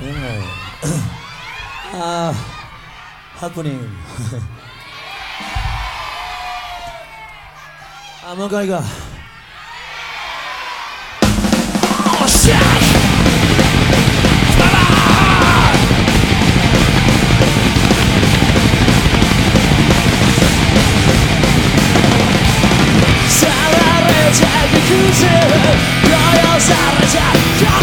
네. 아, 하프닝. 아무가이가. 사랑의 자기 그제 너여 사라져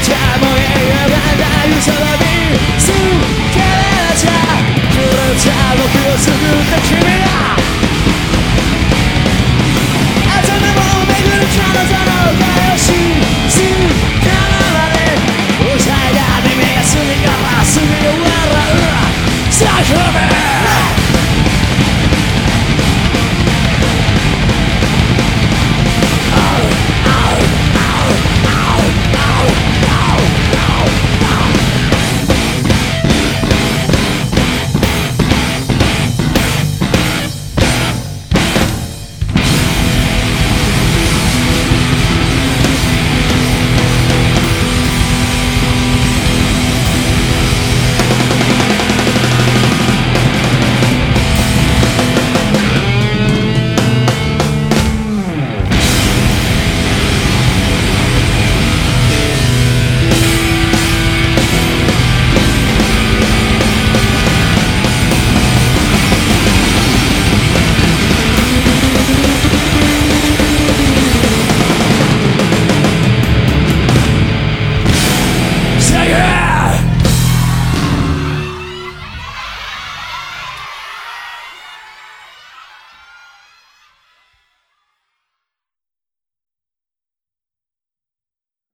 ちゃもう映画がない空に好きなじゃ狂っちゃ僕を救った君